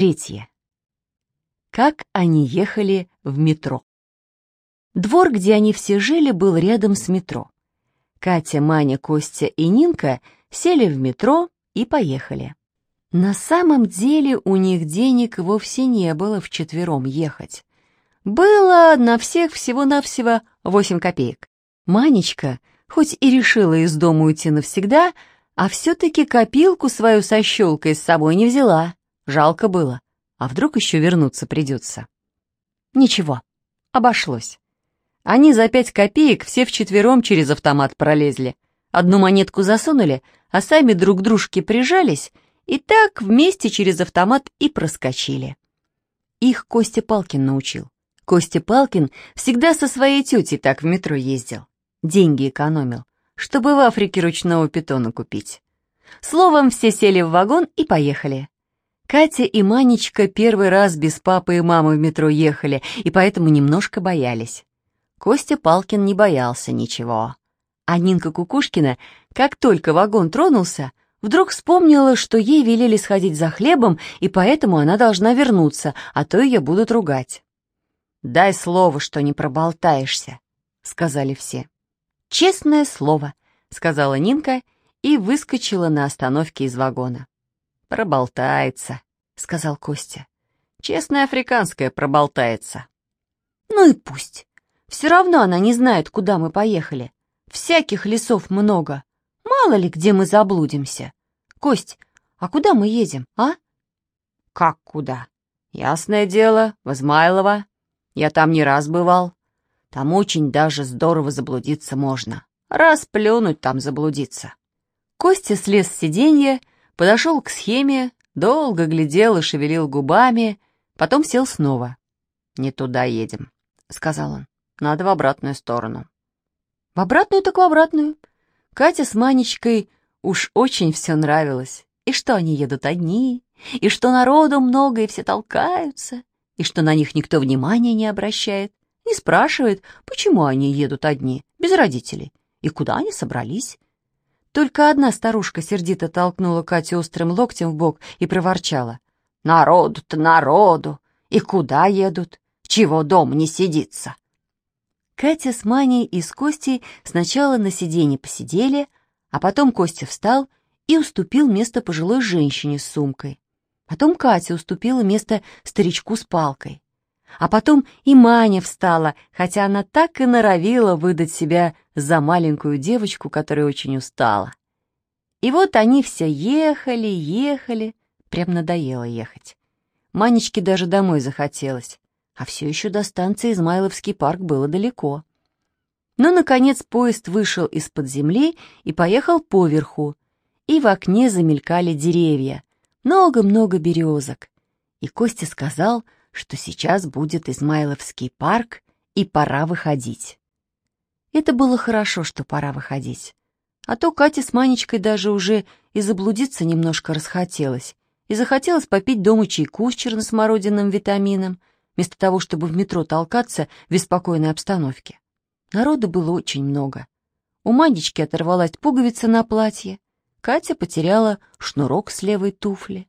Третье. Как они ехали в метро. Двор, где они все жили, был рядом с метро. Катя, Маня, Костя и Нинка сели в метро и поехали. На самом деле у них денег вовсе не было вчетвером ехать. Было на всех всего-навсего восемь копеек. Манечка, хоть и решила из дома уйти навсегда, а все-таки копилку свою со щелкой с собой не взяла. Жалко было. А вдруг еще вернуться придется? Ничего, обошлось. Они за пять копеек все вчетвером через автомат пролезли. Одну монетку засунули, а сами друг к дружке прижались, и так вместе через автомат и проскочили. Их Костя Палкин научил. Костя Палкин всегда со своей тетей так в метро ездил. Деньги экономил, чтобы в Африке ручного питона купить. Словом, все сели в вагон и поехали. Катя и Манечка первый раз без папы и мамы в метро ехали, и поэтому немножко боялись. Костя Палкин не боялся ничего. А Нинка Кукушкина, как только вагон тронулся, вдруг вспомнила, что ей велели сходить за хлебом, и поэтому она должна вернуться, а то ее будут ругать. «Дай слово, что не проболтаешься», — сказали все. «Честное слово», — сказала Нинка и выскочила на остановке из вагона. «Проболтается», — сказал Костя. «Честная африканская проболтается». «Ну и пусть. Все равно она не знает, куда мы поехали. Всяких лесов много. Мало ли, где мы заблудимся. Кость, а куда мы едем, а?» «Как куда? Ясное дело, в Измайлово. Я там не раз бывал. Там очень даже здорово заблудиться можно. Раз плюнуть там заблудиться». Костя слез с сиденья, подошел к схеме, долго глядел и шевелил губами, потом сел снова. «Не туда едем», — сказал он. «Надо в обратную сторону». «В обратную так в обратную». Катя с Манечкой уж очень все нравилось. И что они едут одни, и что народу много, и все толкаются, и что на них никто внимания не обращает, не спрашивает, почему они едут одни, без родителей, и куда они собрались. Только одна старушка сердито толкнула Катю острым локтем в бок и проворчала. «Народу-то народу! И куда едут? Чего дом не сидится?» Катя с Маней и с Костей сначала на сиденье посидели, а потом Костя встал и уступил место пожилой женщине с сумкой. Потом Катя уступила место старичку с палкой. А потом и Маня встала, хотя она так и норовила выдать себя за маленькую девочку, которая очень устала. И вот они все ехали, ехали, прям надоело ехать. Манечке даже домой захотелось, а все еще до станции Измайловский парк было далеко. Но, наконец, поезд вышел из-под земли и поехал поверху, и в окне замелькали деревья, много-много березок. И Костя сказал, что сейчас будет Измайловский парк, и пора выходить. Это было хорошо, что пора выходить. А то Кате с Манечкой даже уже и заблудиться немножко расхотелось, и захотелось попить дома чайку с черносмородиным витамином, вместо того, чтобы в метро толкаться в беспокойной обстановке. Народу было очень много. У Манечки оторвалась пуговица на платье, Катя потеряла шнурок с левой туфли.